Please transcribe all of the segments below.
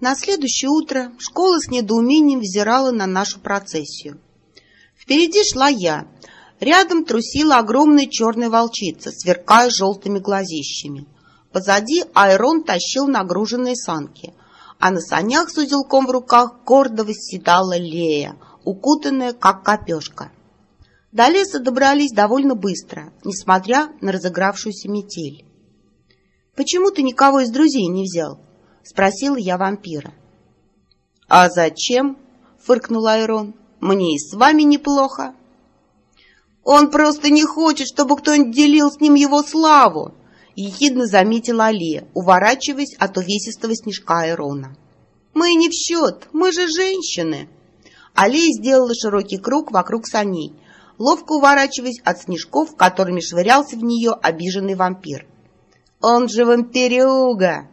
На следующее утро школа с недоумением взирала на нашу процессию. Впереди шла я. Рядом трусила огромная черная волчица, сверкая желтыми глазищами. Позади Айрон тащил нагруженные санки, а на санях с узелком в руках гордо восседала Лея, укутанная, как копешка. До леса добрались довольно быстро, несмотря на разыгравшуюся метель. «Почему ты никого из друзей не взял?» — спросила я вампира. «А зачем?» — фыркнул Айрон. «Мне и с вами неплохо». «Он просто не хочет, чтобы кто-нибудь делил с ним его славу!» — ехидно заметила Алия, уворачиваясь от увесистого снежка Айрона. «Мы не в счет, мы же женщины!» Алия сделала широкий круг вокруг саней, ловко уворачиваясь от снежков, которыми швырялся в нее обиженный вампир. «Он же вампирюга!»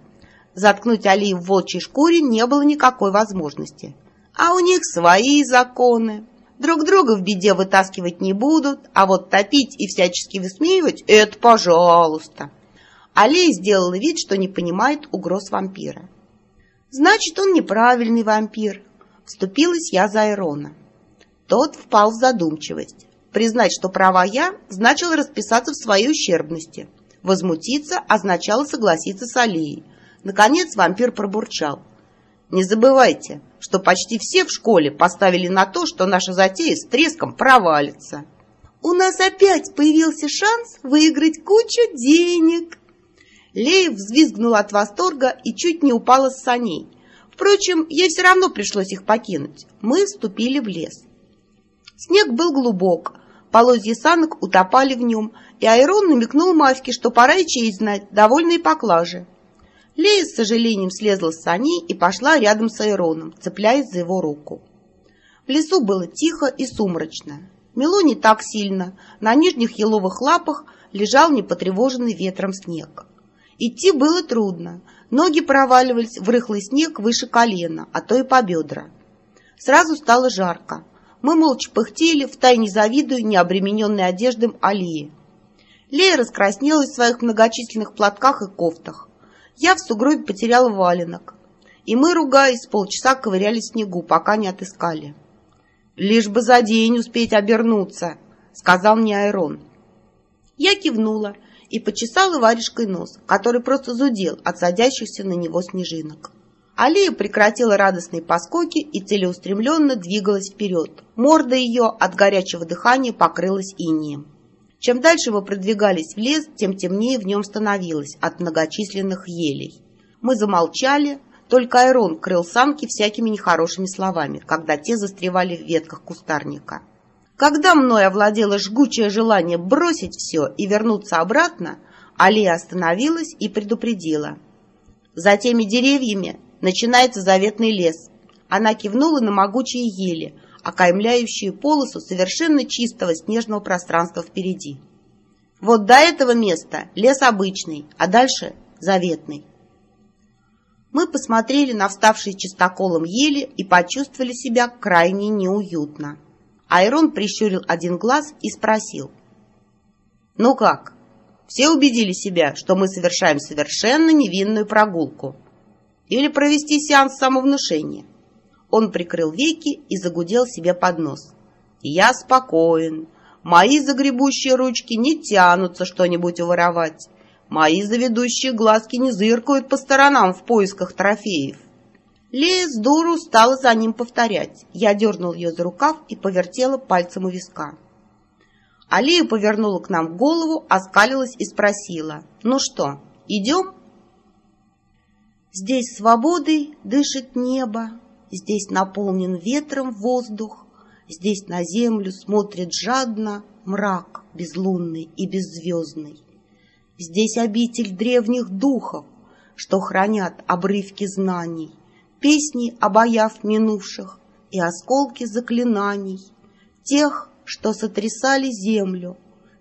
Заткнуть Алию в волчьей шкуре не было никакой возможности. А у них свои законы. Друг друга в беде вытаскивать не будут, а вот топить и всячески высмеивать — это пожалуйста. Алия сделала вид, что не понимает угроз вампира. «Значит, он неправильный вампир», — вступилась я за Ирона. Тот впал в задумчивость. Признать, что права я, значило расписаться в своей ущербности. Возмутиться означало согласиться с Алией. Наконец вампир пробурчал. «Не забывайте, что почти все в школе поставили на то, что наша затея с треском провалится». «У нас опять появился шанс выиграть кучу денег!» Лея взвизгнула от восторга и чуть не упала с саней. Впрочем, ей все равно пришлось их покинуть. Мы вступили в лес. Снег был глубок, полозья санок утопали в нем, и Айрон намекнул Маське, что пора и честь знать, довольные поклажи. Лея с сожалением слезла с саней и пошла рядом с Айроном, цепляясь за его руку. В лесу было тихо и сумрачно. Мело не так сильно, на нижних еловых лапах лежал непотревоженный ветром снег. Идти было трудно, ноги проваливались в рыхлый снег выше колена, а то и по бедра. Сразу стало жарко. Мы молча пыхтели, втайне завидуя необремененной одеждам Алии. Лея раскраснелась в своих многочисленных платках и кофтах. Я в сугробе потеряла валенок. И мы, ругаясь, полчаса ковыряли снегу, пока не отыскали. «Лишь бы за день успеть обернуться», — сказал мне Айрон. Я кивнула и почесала варежкой нос, который просто зудел от садящихся на него снежинок. Алия прекратила радостные поскоки и целеустремленно двигалась вперед. Морда ее от горячего дыхания покрылась инием. Чем дальше мы продвигались в лес, тем темнее в нем становилось от многочисленных елей. Мы замолчали, только Айрон крыл самки всякими нехорошими словами, когда те застревали в ветках кустарника. Когда мной овладело жгучее желание бросить все и вернуться обратно, Алия остановилась и предупредила. За теми деревьями начинается заветный лес. Она кивнула на могучие ели, окаймляющие полосу совершенно чистого снежного пространства впереди. Вот до этого места лес обычный, а дальше заветный. Мы посмотрели на вставшие чистоколом ели и почувствовали себя крайне неуютно. Айрон прищурил один глаз и спросил. «Ну как, все убедили себя, что мы совершаем совершенно невинную прогулку?» или провести сеанс самовнушения. Он прикрыл веки и загудел себе под нос. «Я спокоен. Мои загребущие ручки не тянутся что-нибудь уворовать. Мои заведущие глазки не зыркают по сторонам в поисках трофеев». Лея с дуру стала за ним повторять. Я дернул ее за рукав и повертела пальцем у виска. Алия повернула к нам голову, оскалилась и спросила. «Ну что, идем?» Здесь свободой дышит небо, Здесь наполнен ветром воздух, Здесь на землю смотрит жадно Мрак безлунный и беззвездный. Здесь обитель древних духов, Что хранят обрывки знаний, Песни обаяв минувших И осколки заклинаний, Тех, что сотрясали землю,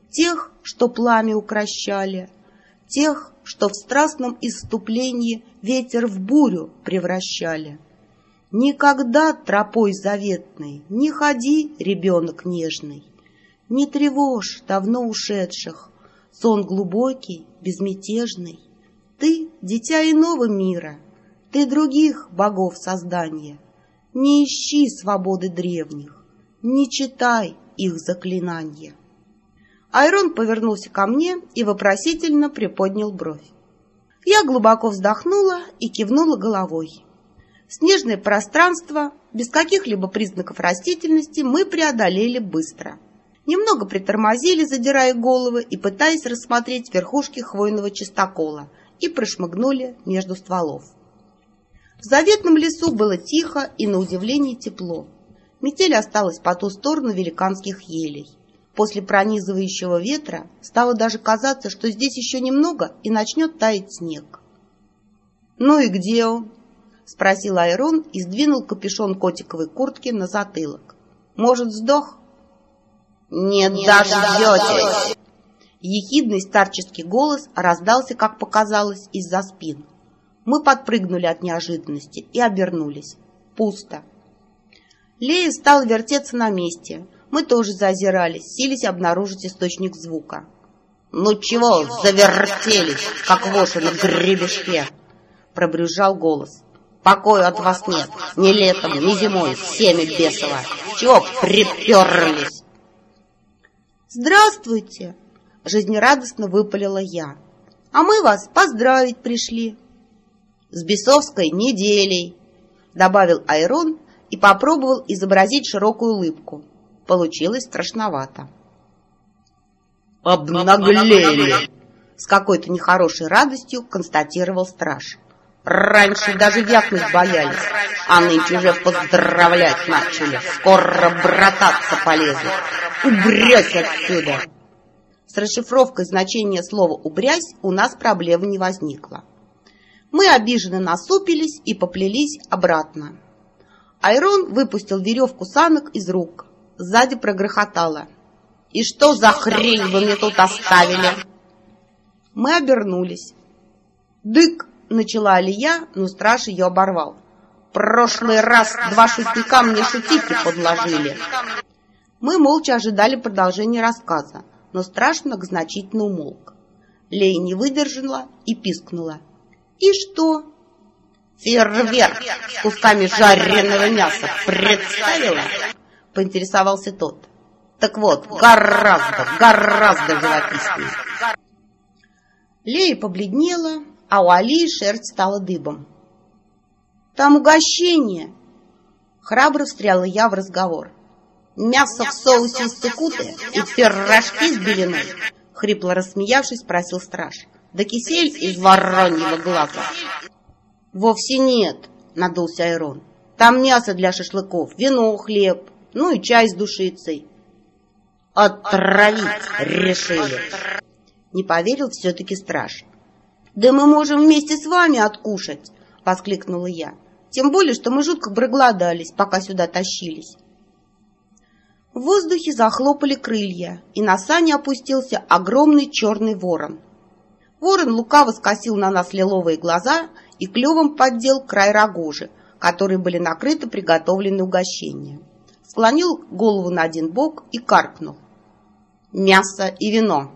Тех, что пламя укращали, Тех, что в страстном иступлении ветер в бурю превращали. Никогда тропой заветной не ходи, ребенок нежный, Не тревожь давно ушедших, сон глубокий, безмятежный. Ты — дитя иного мира, Ты других богов создания. Не ищи свободы древних, не читай их заклинания. Айрон повернулся ко мне и вопросительно приподнял бровь. Я глубоко вздохнула и кивнула головой. Снежное пространство, без каких-либо признаков растительности, мы преодолели быстро. Немного притормозили, задирая головы и пытаясь рассмотреть верхушки хвойного чистокола, и прошмыгнули между стволов. В заветном лесу было тихо и, на удивление, тепло. Метель осталась по ту сторону великанских елей. После пронизывающего ветра стало даже казаться, что здесь еще немного и начнет таять снег. «Ну и где он?» — спросил Айрон и сдвинул капюшон котиковой куртки на затылок. «Может, сдох?» «Не, Не дождетесь!» Ехидный старческий голос раздался, как показалось, из-за спин. Мы подпрыгнули от неожиданности и обернулись. Пусто. Лея стала вертеться на месте. Мы тоже зазирались, сились обнаружить источник звука. «Ну чего завертелись, как воши на гребешке?» Пробрюзжал голос. Покоя от вас нет. Ни летом, ни зимой. Всеми бесово. Чего приперлись? Здравствуйте! Жизнерадостно выпалила я. А мы вас поздравить пришли. С бесовской неделей, добавил Айрон и попробовал изобразить широкую улыбку. Получилось страшновато. «Обнаглели!» С какой-то нехорошей радостью констатировал страж. Раньше даже вякнуть боялись, а нынче уже поздравлять начали. Скоро брататься полезут. Убрязь отсюда! С расшифровкой значения слова «убрязь» у нас проблемы не возникло. Мы обиженно насупились и поплелись обратно. Айрон выпустил веревку санок из рук. Сзади прогрохотало. «И что за хрень вы мне тут оставили?» Мы обернулись. «Дык!» Начала Алия, но страж ее оборвал. «Прошлый раз два шутника мне шутики подложили». Мы молча ожидали продолжения рассказа, но страж многозначительно умолк. Лея не выдержала и пискнула. «И что?» «Фейерверк с кусками жареного мяса представила?» — поинтересовался тот. «Так вот, гораздо, гораздо живописнее». Лея побледнела, а у Алии шерсть стала дыбом. «Там угощение!» Храбро встряла я в разговор. «Мясо в соусе из цикуты и пирожки с белиной!» Хрипло рассмеявшись, спросил страж. «Да кисель из вороньего глаза!» «Вовсе нет!» — надулся Айрон. «Там мясо для шашлыков, вино, хлеб, ну и чай с душицей». «Отравить решили!» Не поверил все-таки страж. «Да мы можем вместе с вами откушать!» — воскликнула я. «Тем более, что мы жутко проголодались, пока сюда тащились». В воздухе захлопали крылья, и на сани опустился огромный черный ворон. Ворон лукаво скосил на нас лиловые глаза и клювом поддел край рогожи, которые были накрыты приготовленные угощения. Склонил голову на один бок и каркнул. «Мясо и вино!»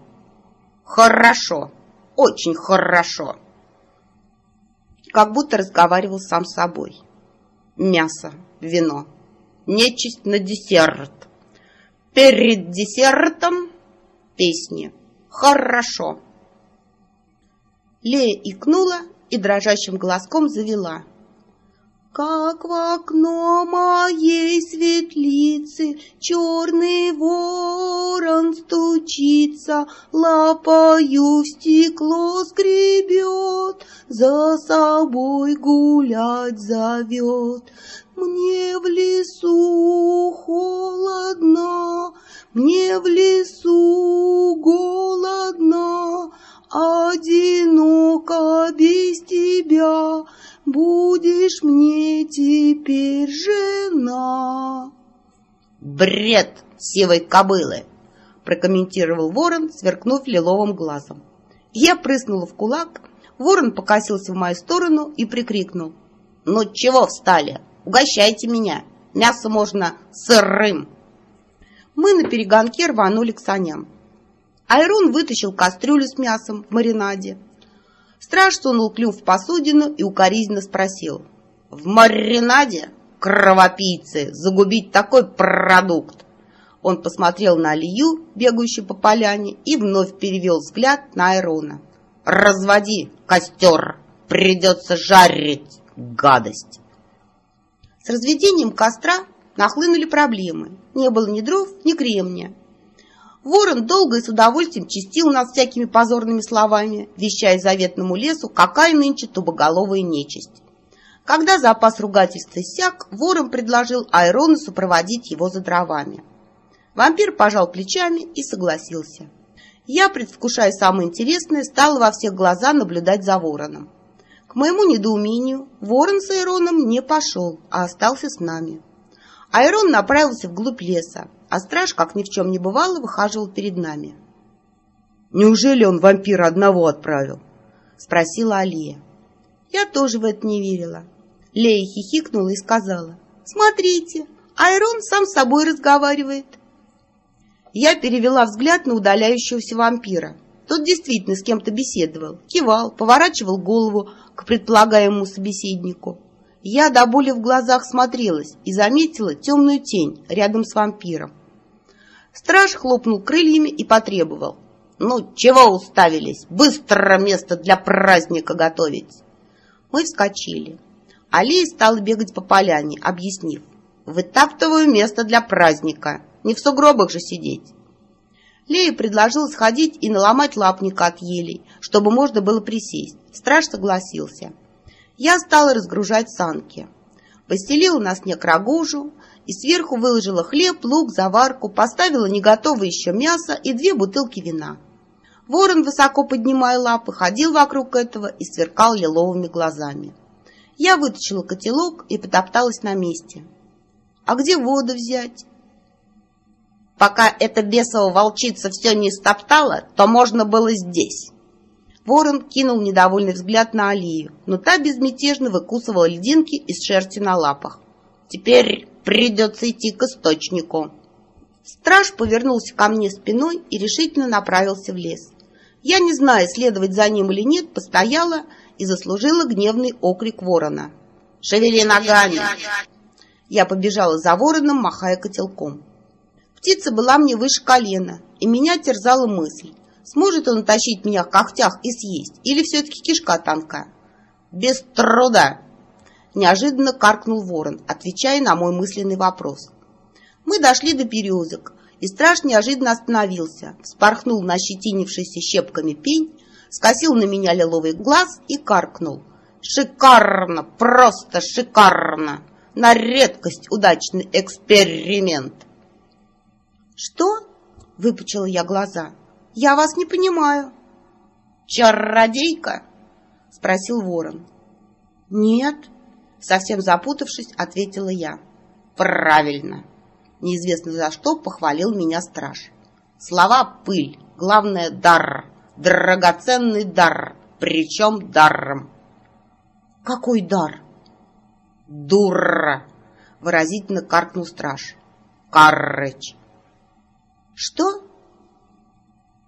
«Хорошо!» Очень хорошо. Как будто разговаривал сам с собой. Мясо, вино, нечисть на десерт. Перед десертом песни. Хорошо. Лея икнула и дрожащим голоском завела — как в окно моей светлицы черный ворон стучится, лапою в стекло скребет, за собой гулять зовет. Мне в лесу холодно, мне в лесу голодно, одиноко без тебя — будешь мне теперь жена. Бред сивой кобылы, прокомментировал ворон, сверкнув лиловым глазом. Я прыснула в кулак, ворон покосился в мою сторону и прикрикнул. «Ну чего встали? Угощайте меня! Мясо можно сырым!» Мы на перегонке рванули к саням. Айрон вытащил кастрюлю с мясом в маринаде. Страж сунул клюв в посудину и укоризненно спросил. «В маринаде, кровопийцы, загубить такой продукт!» Он посмотрел на Алию, бегающую по поляне, и вновь перевел взгляд на Айрона. «Разводи костер! Придется жарить, гадость!» С разведением костра нахлынули проблемы. Не было ни дров, ни кремния. Ворон долго и с удовольствием чистил нас всякими позорными словами, вещая заветному лесу, какая нынче тубоголовая нечисть. Когда запас ругательств иссяк, ворон предложил Айрону сопроводить его за дровами. Вампир пожал плечами и согласился. Я, предвкушая самое интересное, стала во всех глаза наблюдать за вороном. К моему недоумению, ворон с Айроном не пошел, а остался с нами. Айрон направился вглубь леса, а страж, как ни в чем не бывало, выхаживал перед нами. «Неужели он вампира одного отправил?» — спросила Алия. Я тоже в это не верила. Лея хихикнула и сказала, «Смотрите, Айрон сам с собой разговаривает». Я перевела взгляд на удаляющегося вампира. Тот действительно с кем-то беседовал, кивал, поворачивал голову к предполагаемому собеседнику. Я до боли в глазах смотрелась и заметила темную тень рядом с вампиром. Страж хлопнул крыльями и потребовал. «Ну, чего уставились? Быстро место для праздника готовить!» Мы вскочили. Алия стала бегать по поляне, объяснив. «Вытаптываю место для праздника. Не в сугробах же сидеть!» Лея предложила сходить и наломать лапника от елей, чтобы можно было присесть. Страж согласился я стала разгружать санки. Постелила на снег рагожу и сверху выложила хлеб, лук, заварку, поставила неготовое еще мясо и две бутылки вина. Ворон, высоко поднимая лапы, ходил вокруг этого и сверкал лиловыми глазами. Я вытащила котелок и потопталась на месте. «А где воду взять?» «Пока эта бесова волчица все не стоптала, то можно было здесь». Ворон кинул недовольный взгляд на Алию, но та безмятежно выкусывала льдинки из шерсти на лапах. «Теперь придется идти к источнику». Страж повернулся ко мне спиной и решительно направился в лес. Я, не зная, следовать за ним или нет, постояла и заслужила гневный окрик ворона. «Шевели ногами!» Я побежала за вороном, махая котелком. Птица была мне выше колена, и меня терзала мысль, Сможет он тащить меня в когтях и съесть? Или все-таки кишка танка? Без труда! Неожиданно каркнул ворон, отвечая на мой мысленный вопрос. Мы дошли до переузок, и страж неожиданно остановился, вспорхнул на щетинившийся щепками пень, скосил на меня лиловый глаз и каркнул. «Шикарно! Просто шикарно! На редкость удачный эксперимент!» «Что?» — выпучила я глаза. Я вас не понимаю. Чародейка? Спросил ворон. Нет, совсем запутавшись, ответила я. Правильно. Неизвестно за что похвалил меня страж. Слова пыль, главное дар, драгоценный дар, причем даром. Какой дар? Дура! Выразительно каркнул страж. Карыч. Что?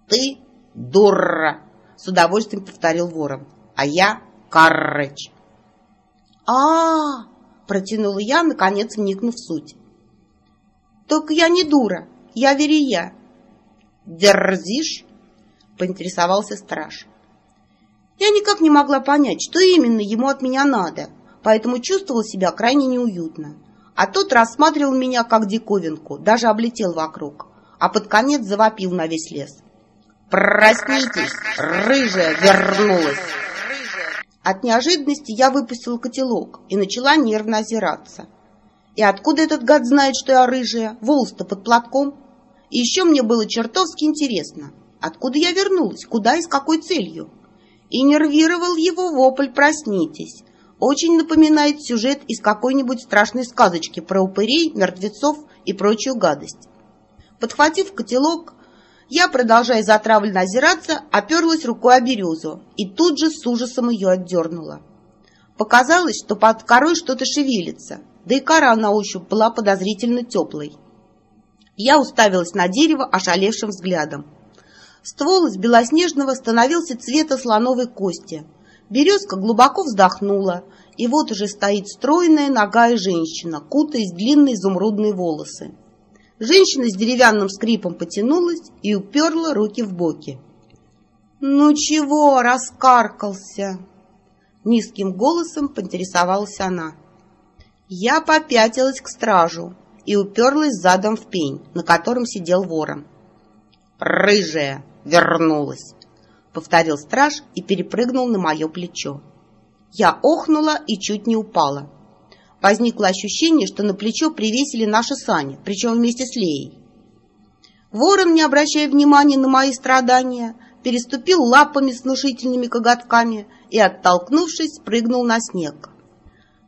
«Ты дура!» — с удовольствием повторил ворон. «А я Карыч!» а, -а, протянула я, наконец вникнув в суть. «Только я не дура, я верия». «Дерзишь?» — поинтересовался страж. Я никак не могла понять, что именно ему от меня надо, поэтому чувствовала себя крайне неуютно. А тот рассматривал меня как диковинку, даже облетел вокруг, а под конец завопил на весь лес. «Проснитесь, рыжая вернулась!» От неожиданности я выпустил котелок и начала нервно озираться. И откуда этот гад знает, что я рыжая? Волос-то под платком. И еще мне было чертовски интересно, откуда я вернулась, куда и с какой целью. И нервировал его вопль «Проснитесь!» Очень напоминает сюжет из какой-нибудь страшной сказочки про упырей, мертвецов и прочую гадость. Подхватив котелок, я, продолжая затравленно озираться, оперлась рукой о березу и тут же с ужасом ее отдернула. Показалось, что под корой что-то шевелится, да и кора на ощупь была подозрительно теплой. Я уставилась на дерево ошалевшим взглядом. Ствол из белоснежного становился цвета слоновой кости, Березка глубоко вздохнула, и вот уже стоит стройная ногая женщина, кутаясь в длинные изумрудные волосы. Женщина с деревянным скрипом потянулась и уперла руки в боки. «Ну чего, раскаркался?» Низким голосом поинтересовалась она. Я попятилась к стражу и уперлась задом в пень, на котором сидел ворон. «Рыжая вернулась!» — повторил страж и перепрыгнул на мое плечо. Я охнула и чуть не упала. Возникло ощущение, что на плечо привесили наши сани, причем вместе с Леей. Ворон, не обращая внимания на мои страдания, переступил лапами с внушительными коготками и, оттолкнувшись, прыгнул на снег.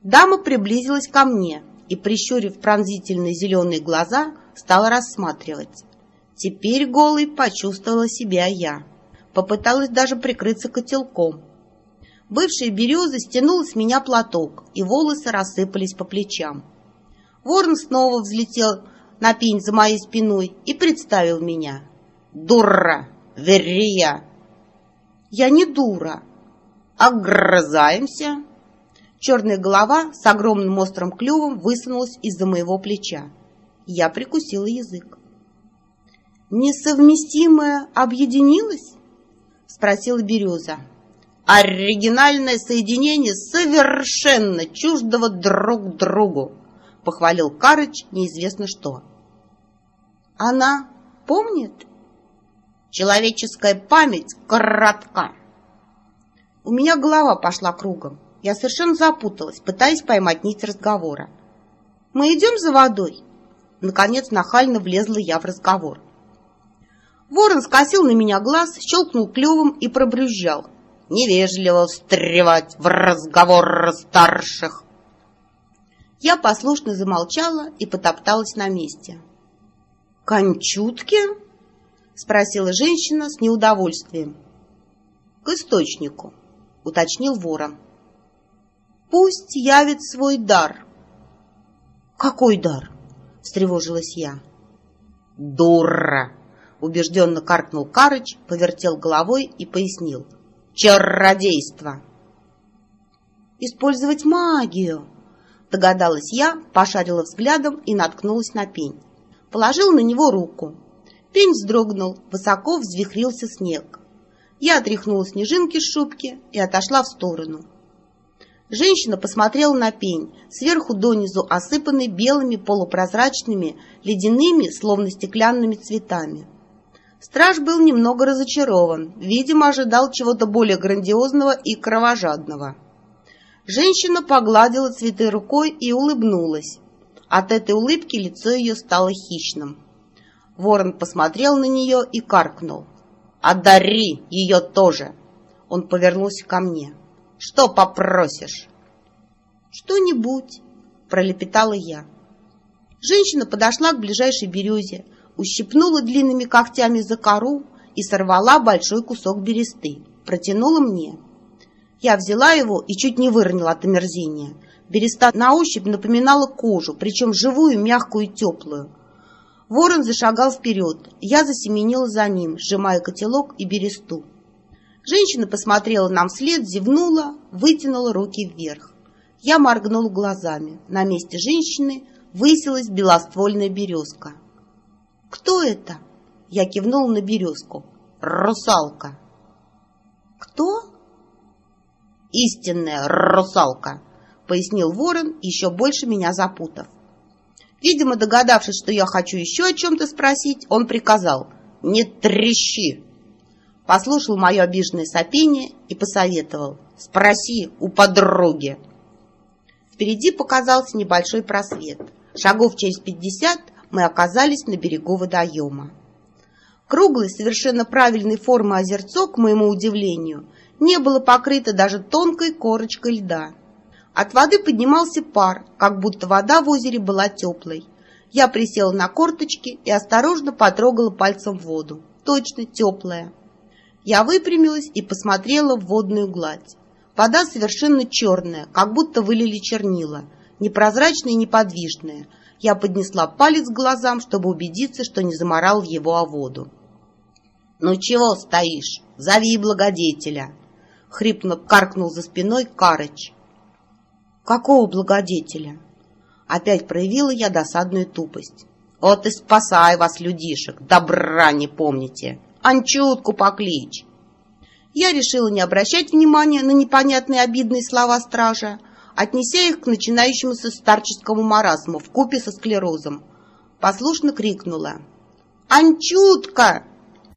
Дама приблизилась ко мне и, прищурив пронзительные зеленые глаза, стала рассматривать. Теперь голой почувствовала себя я. Попыталась даже прикрыться котелком. Бывшая береза стянула с меня платок, и волосы рассыпались по плечам. Ворон снова взлетел на пень за моей спиной и представил меня. «Дура!» Верия. Я не дура. Огрызаемся. Черная голова с огромным острым клювом высунулась из-за моего плеча. Я прикусила язык. «Несовместимое объединилось?» — спросила Береза. «Оригинальное соединение совершенно чуждого друг другу», — похвалил Карыч неизвестно что. «Она помнит?» Человеческая память коротка. У меня голова пошла кругом. Я совершенно запуталась, пытаясь поймать нить разговора. «Мы идем за водой?» Наконец нахально влезла я в разговор. Ворон скосил на меня глаз, щелкнул клювом и пробрюзжал. «Невежливо встревать в разговор старших!» Я послушно замолчала и потопталась на месте. «Кончутки?» — спросила женщина с неудовольствием. — К источнику, — уточнил ворон. — Пусть явит свой дар. — Какой дар? — встревожилась я. — Дура! — убежденно каркнул Карыч, повертел головой и пояснил. — Чародейство! — Использовать магию! — догадалась я, пошарила взглядом и наткнулась на пень. Положила на него руку, Пень вздрогнул, высоко взвихрился снег. Я отряхнула снежинки с шубки и отошла в сторону. Женщина посмотрела на пень, сверху донизу осыпанный белыми полупрозрачными, ледяными, словно стеклянными цветами. Страж был немного разочарован, видимо, ожидал чего-то более грандиозного и кровожадного. Женщина погладила цветы рукой и улыбнулась. От этой улыбки лицо ее стало хищным. Ворон посмотрел на нее и каркнул. «Одари ее тоже!» Он повернулся ко мне. «Что попросишь?» «Что-нибудь», — пролепетала я. Женщина подошла к ближайшей березе, ущипнула длинными когтями за кору и сорвала большой кусок бересты. Протянула мне. Я взяла его и чуть не выронила от омерзения. Береста на ощупь напоминала кожу, причем живую, мягкую и теплую. Ворон зашагал вперед, я засеменила за ним, сжимая котелок и бересту. Женщина посмотрела нам вслед, зевнула, вытянула руки вверх. Я моргнула глазами. На месте женщины высилась белоствольная березка. «Кто это?» Я кивнула на березку. «Русалка». «Кто?» «Истинная русалка», — пояснил ворон, еще больше меня запутав. Видимо, догадавшись, что я хочу еще о чем-то спросить, он приказал «Не трещи!». Послушал мое обиженное сопение и посоветовал «Спроси у подруги». Впереди показался небольшой просвет. Шагов через пятьдесят мы оказались на берегу водоема. Круглой, совершенно правильной формы озерцо, к моему удивлению, не было покрыто даже тонкой корочкой льда. От воды поднимался пар, как будто вода в озере была теплой. Я присела на корточки и осторожно потрогала пальцем воду. Точно теплая. Я выпрямилась и посмотрела в водную гладь. Вода совершенно черная, как будто вылили чернила, непрозрачная и неподвижная. Я поднесла палец к глазам, чтобы убедиться, что не заморал его о воду. «Ну чего стоишь? Зови благодетеля!» Хрипно каркнул за спиной Карыч. Какого благодетеля? Опять проявила я досадную тупость. Вот и спасай вас, людишек, добра не помните. Анчутку покличь. Я решила не обращать внимания на непонятные обидные слова стража, отнеся их к начинающемуся старческому маразму в купе со склерозом. Послушно крикнула. «Анчутка!